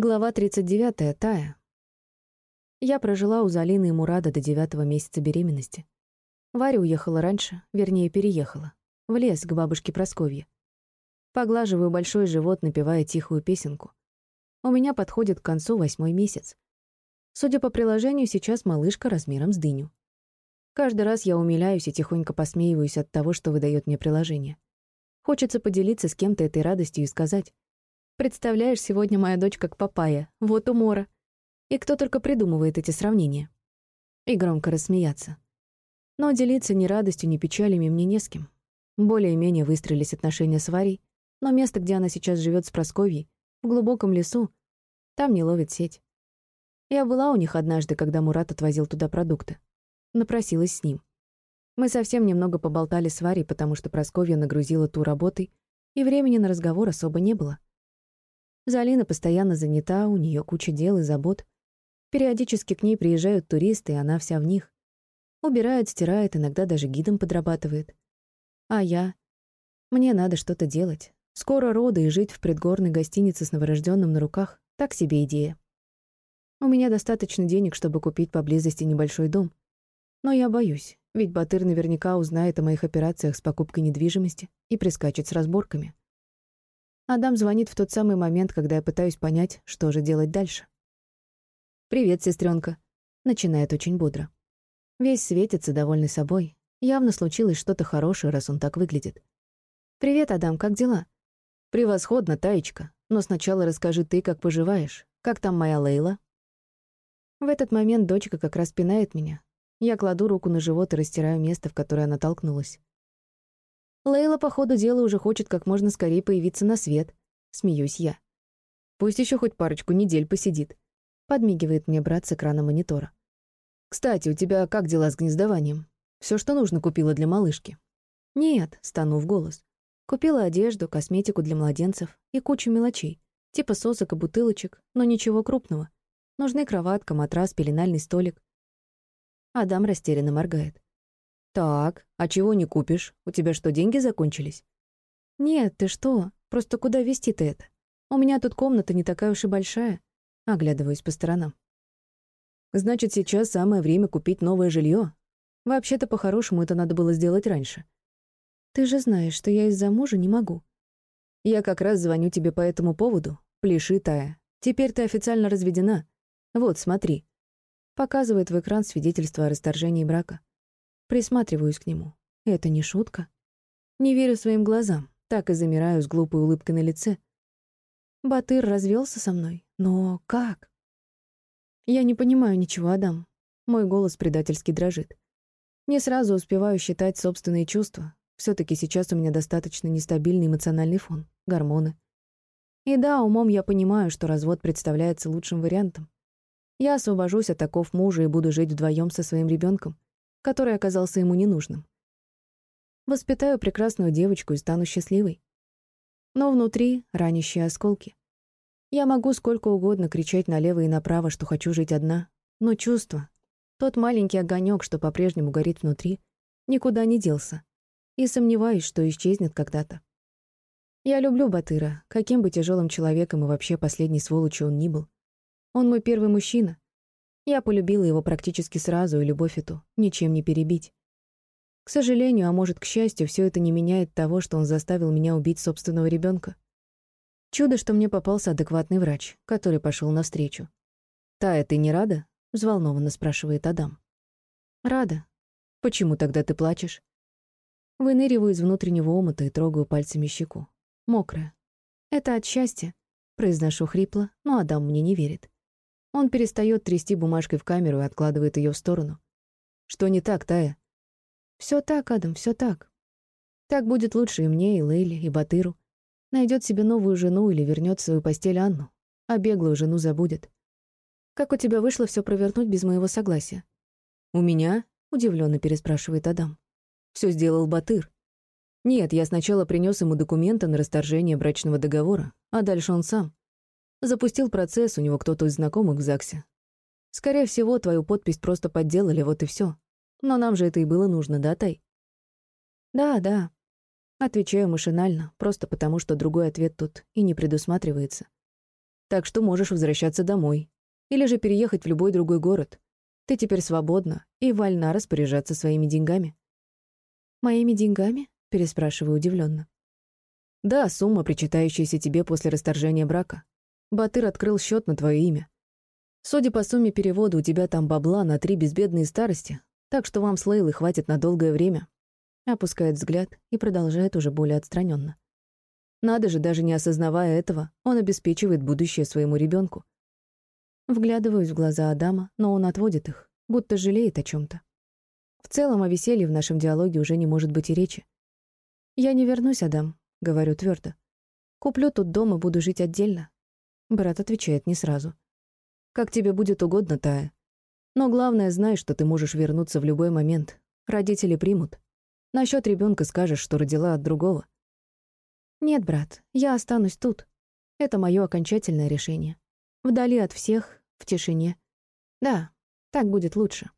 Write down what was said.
Глава 39. Тая. Я прожила у Залины и Мурада до девятого месяца беременности. Варя уехала раньше, вернее, переехала. В лес, к бабушке Просковье. Поглаживаю большой живот, напевая тихую песенку. У меня подходит к концу восьмой месяц. Судя по приложению, сейчас малышка размером с дыню. Каждый раз я умиляюсь и тихонько посмеиваюсь от того, что выдает мне приложение. Хочется поделиться с кем-то этой радостью и сказать — Представляешь, сегодня моя дочь как папайя. Вот умора. И кто только придумывает эти сравнения. И громко рассмеяться. Но делиться ни радостью, ни печалями мне не с кем. Более-менее выстроились отношения с Варей, но место, где она сейчас живет с Просковьей, в глубоком лесу, там не ловит сеть. Я была у них однажды, когда Мурат отвозил туда продукты. Напросилась с ним. Мы совсем немного поболтали с Варей, потому что Просковья нагрузила ту работой, и времени на разговор особо не было. Залина постоянно занята, у нее куча дел и забот. Периодически к ней приезжают туристы, и она вся в них. Убирает, стирает, иногда даже гидом подрабатывает. А я? Мне надо что-то делать. Скоро роды и жить в предгорной гостинице с новорожденным на руках — так себе идея. У меня достаточно денег, чтобы купить поблизости небольшой дом. Но я боюсь, ведь Батыр наверняка узнает о моих операциях с покупкой недвижимости и прискачет с разборками. Адам звонит в тот самый момент, когда я пытаюсь понять, что же делать дальше. «Привет, сестренка», — начинает очень бодро. Весь светится, довольный собой. Явно случилось что-то хорошее, раз он так выглядит. «Привет, Адам, как дела?» «Превосходно, Таечка. Но сначала расскажи ты, как поживаешь. Как там моя Лейла?» В этот момент дочка как раз пинает меня. Я кладу руку на живот и растираю место, в которое она толкнулась. Лейла, по ходу дела, уже хочет как можно скорее появиться на свет. Смеюсь я. Пусть еще хоть парочку недель посидит. Подмигивает мне брат с экрана монитора. «Кстати, у тебя как дела с гнездованием? Все, что нужно, купила для малышки?» «Нет», — стану в голос. Купила одежду, косметику для младенцев и кучу мелочей, типа сосок и бутылочек, но ничего крупного. Нужны кроватка, матрас, пеленальный столик. Адам растерянно моргает. «Так, а чего не купишь? У тебя что, деньги закончились?» «Нет, ты что? Просто куда везти-то это? У меня тут комната не такая уж и большая». Оглядываюсь по сторонам. «Значит, сейчас самое время купить новое жилье. Вообще-то, по-хорошему, это надо было сделать раньше». «Ты же знаешь, что я из-за мужа не могу». «Я как раз звоню тебе по этому поводу. Пляши, Тая. Теперь ты официально разведена. Вот, смотри». Показывает в экран свидетельство о расторжении брака. Присматриваюсь к нему. Это не шутка. Не верю своим глазам, так и замираю с глупой улыбкой на лице. Батыр развелся со мной. Но как? Я не понимаю ничего, Адам. Мой голос предательски дрожит. Не сразу успеваю считать собственные чувства. все таки сейчас у меня достаточно нестабильный эмоциональный фон, гормоны. И да, умом я понимаю, что развод представляется лучшим вариантом. Я освобожусь от оков мужа и буду жить вдвоем со своим ребенком который оказался ему ненужным. Воспитаю прекрасную девочку и стану счастливой. Но внутри ранящие осколки. Я могу сколько угодно кричать налево и направо, что хочу жить одна, но чувство, тот маленький огонек, что по-прежнему горит внутри, никуда не делся, и сомневаюсь, что исчезнет когда-то. Я люблю Батыра, каким бы тяжелым человеком и вообще последней сволочью он ни был. Он мой первый мужчина, я полюбила его практически сразу, и любовь эту ничем не перебить. К сожалению, а может, к счастью, все это не меняет того, что он заставил меня убить собственного ребенка. Чудо, что мне попался адекватный врач, который пошел навстречу. «Тая, ты не рада?» — взволнованно спрашивает Адам. «Рада. Почему тогда ты плачешь?» Выныриваю из внутреннего омута и трогаю пальцами щеку. Мокрая. «Это от счастья», — произношу хрипло, но Адам мне не верит. Он перестает трясти бумажкой в камеру и откладывает ее в сторону. Что не так, Тая? Все так, Адам, все так. Так будет лучше и мне, и Лейле, и Батыру. Найдет себе новую жену или вернет свою постель Анну, а беглую жену забудет. Как у тебя вышло все провернуть без моего согласия? У меня? удивленно переспрашивает Адам. Все сделал Батыр. Нет, я сначала принес ему документы на расторжение брачного договора, а дальше он сам. Запустил процесс, у него кто-то из знакомых в ЗАГСе. Скорее всего, твою подпись просто подделали, вот и все. Но нам же это и было нужно, да, Тай? Да, да. Отвечаю машинально, просто потому что другой ответ тут и не предусматривается. Так что можешь возвращаться домой. Или же переехать в любой другой город. Ты теперь свободна и вольна распоряжаться своими деньгами». «Моими деньгами?» — переспрашиваю удивленно. «Да, сумма, причитающаяся тебе после расторжения брака. Батыр открыл счет на твое имя. Судя по сумме перевода, у тебя там бабла на три безбедные старости, так что вам с Лейлой хватит на долгое время». Опускает взгляд и продолжает уже более отстраненно. Надо же, даже не осознавая этого, он обеспечивает будущее своему ребенку. Вглядываюсь в глаза Адама, но он отводит их, будто жалеет о чем-то. В целом о веселье в нашем диалоге уже не может быть и речи. «Я не вернусь, Адам», — говорю твердо. «Куплю тут дом и буду жить отдельно». Брат отвечает не сразу. «Как тебе будет угодно, Тая. Но главное, знай, что ты можешь вернуться в любой момент. Родители примут. Насчет ребенка скажешь, что родила от другого». «Нет, брат, я останусь тут. Это мое окончательное решение. Вдали от всех, в тишине. Да, так будет лучше».